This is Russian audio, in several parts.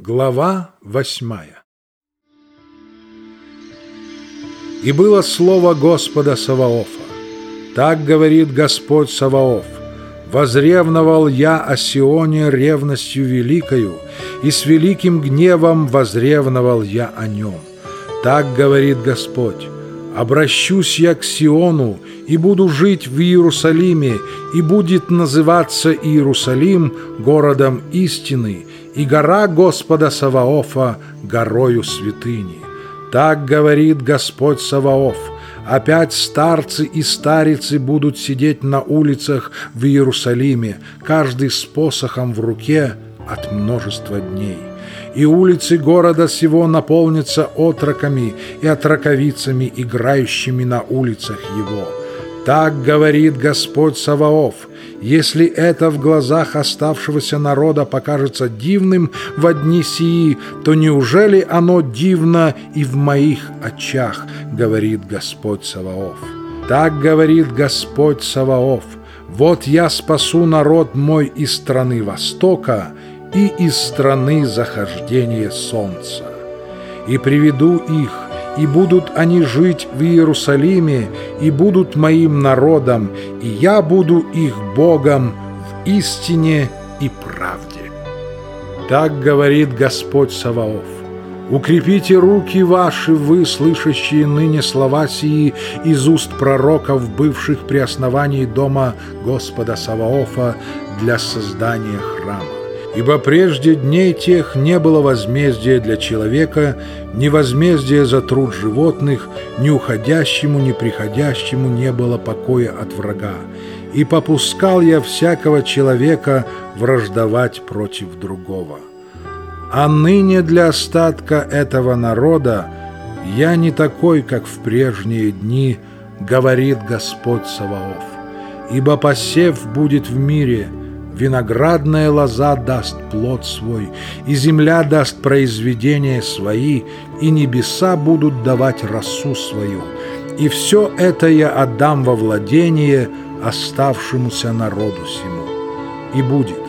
Глава восьмая И было слово Господа Саваофа. Так говорит Господь Саваоф. Возревновал я о Сионе ревностью великою, и с великим гневом возревновал я о нем. Так говорит Господь. Обращусь я к Сиону и буду жить в Иерусалиме, и будет называться Иерусалим городом истины, и гора Господа Саваофа горою святыни. Так говорит Господь Саваоф. Опять старцы и старицы будут сидеть на улицах в Иерусалиме, каждый с посохом в руке от множества дней. И улицы города сего наполнятся отроками и отроковицами, играющими на улицах его. Так говорит Господь Саваоф, если это в глазах оставшегося народа покажется дивным в одни сии, то неужели оно дивно и в моих очах, говорит Господь Саваоф. Так говорит Господь Саваоф, вот я спасу народ мой из страны Востока и из страны захождения солнца, и приведу их и будут они жить в Иерусалиме, и будут моим народом, и я буду их Богом в истине и правде. Так говорит Господь Саваоф. Укрепите руки ваши, вы, слышащие ныне слова сии из уст пророков, бывших при основании дома Господа Саваофа для создания храма. Ибо прежде дней тех не было возмездия для человека, ни возмездия за труд животных, ни уходящему, ни приходящему не было покоя от врага. И попускал я всякого человека враждовать против другого. А ныне для остатка этого народа я не такой, как в прежние дни, говорит Господь Саваоф. Ибо посев будет в мире – Виноградная лоза даст плод свой, и земля даст произведения свои, и небеса будут давать росу свою. И все это я отдам во владение оставшемуся народу сему. И будет,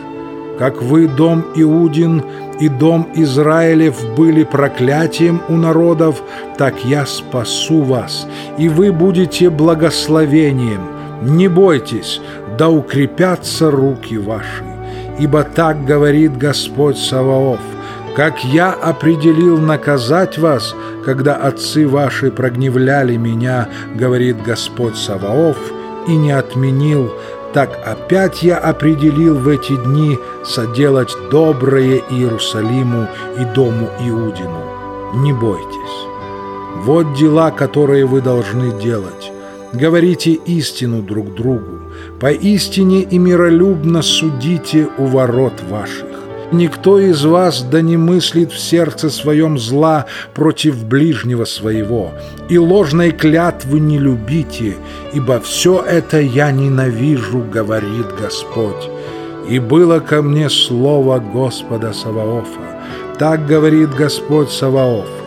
как вы, дом Иудин и дом Израилев, были проклятием у народов, так я спасу вас, и вы будете благословением. Не бойтесь, да укрепятся руки ваши. Ибо так говорит Господь Саваоф, как я определил наказать вас, когда отцы ваши прогневляли меня, говорит Господь Саваоф, и не отменил, так опять я определил в эти дни соделать доброе Иерусалиму и дому Иудину. Не бойтесь. Вот дела, которые вы должны делать говорите истину друг другу, поистине и миролюбно судите у ворот ваших. Никто из вас да не мыслит в сердце своем зла против ближнего своего, и ложной клятвы не любите, ибо все это я ненавижу, говорит Господь. И было ко мне слово Господа Саваофа. Так говорит Господь Саваоф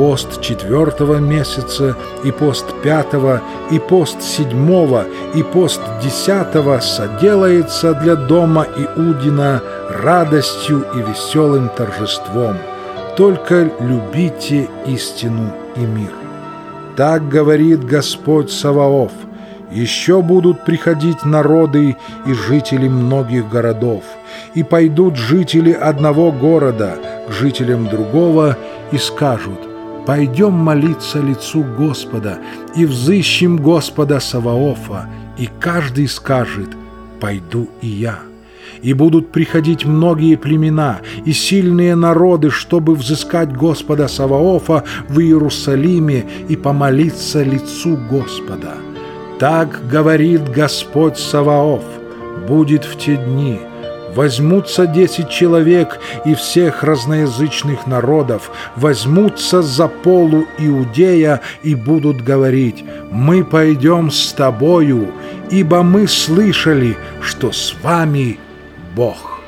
пост четвертого месяца, и пост пятого, и пост седьмого, и пост десятого соделается для дома Иудина радостью и веселым торжеством. Только любите истину и мир. Так говорит Господь Саваоф. Еще будут приходить народы и жители многих городов, и пойдут жители одного города к жителям другого и скажут, Пойдем молиться лицу Господа и взыщем Господа Саваофа, и каждый скажет «Пойду и я». И будут приходить многие племена и сильные народы, чтобы взыскать Господа Саваофа в Иерусалиме и помолиться лицу Господа. Так говорит Господь Саваоф, будет в те дни – Возьмутся десять человек и всех разноязычных народов, возьмутся за полу Иудея и будут говорить, «Мы пойдем с тобою, ибо мы слышали, что с вами Бог».